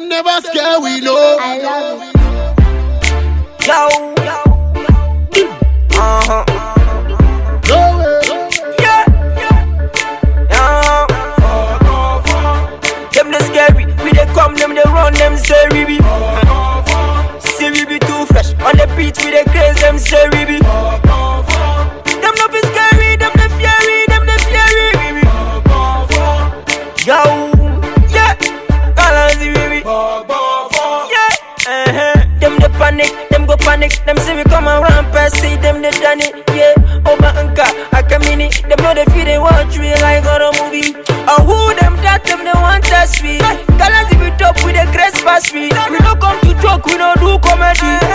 Them never scare we know. I love it. Yo. Uh huh. Panic, them go panic. Them see we come around, pass see them they done it. Yeah, oh, over anka, I come in it. Them know they feel they watch we like a movie. Oh, who them that them they want us we. Balance we top with the grace pass we. We don't come to joke, we don't do comedy.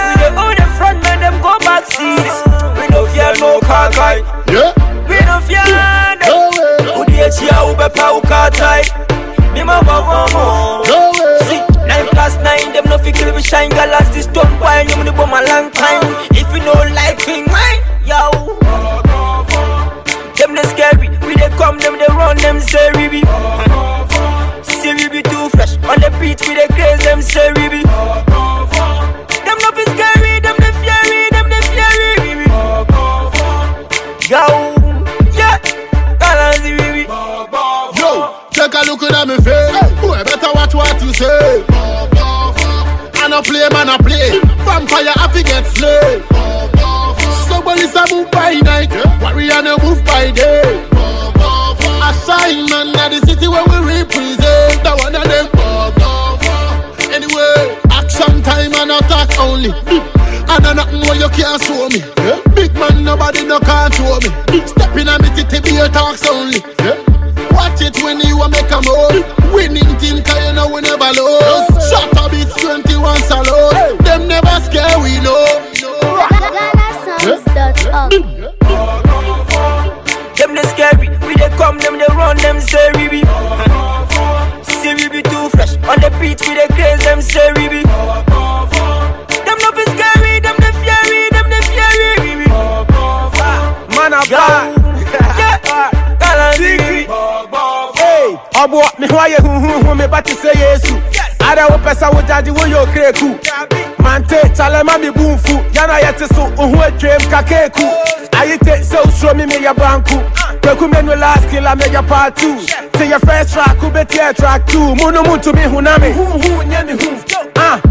Shine galas this stone wine, you money bomb a long time. If you know like thing, right? Yo. Them they scary, we they come, them they run, them say we be. See we be too fresh, on the beat we they craze, them say we be. Them no be scary, them they fury, them they fury, we. Yo, yeah, balance we be. Yo, take a look at me face. Boy, better watch what you say. No play, man, I play. Vampire, I fi get slay. Somebody's a move by night. Warrior, no move by day. Assignment, na the city where we represent. The one of them. Anyway, action time and attack only. I nothing where you can't show me. Big man, nobody no control me. Step in a me city, be a talks only. Watch it when you a make a move. Winning team, cause you know we never lose. ɔbo me ho ayɛ huhuhu me ba te sɛ yesu. Ada wopɛ sɛ wogyagye woyɛ okreku mante kyalɛma me bu mfu yɛna yɛte so ohu atwam kakeeku ayete sɛ wosuro me meyɛ banku kwaku menu laskila meyɛ paatu te yɛ first track wobɛtiɛ track 2 mu no mu ntumi huna me.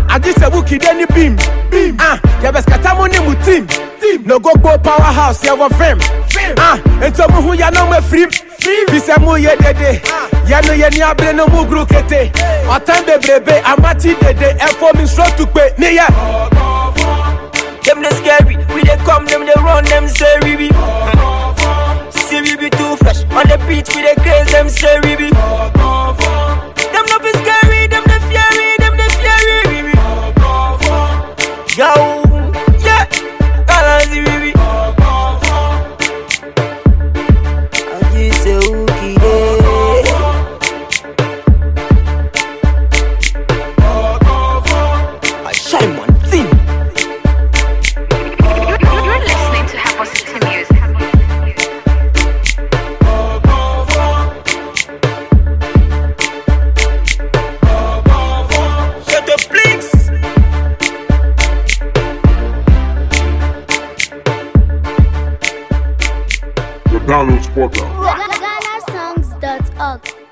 Agye sɛ wokide ne bim. Yɛbɛskata mo ne mu team. no gogbo power house yɛwɔ fem. Nti ɔmuhu yɛ no mi afirim fi sɛ moyɛ dede Yẹnu yẹ ni abiri ni mu guru kete. Ọ̀tán bebrebe amati dede ẹ̀fọ́ mi sọ tukpe níyẹ. Them they scary, we they come, them they run, them say we be. See we too fresh, on the beat we they craze, them say we be. download Spotify. Ghana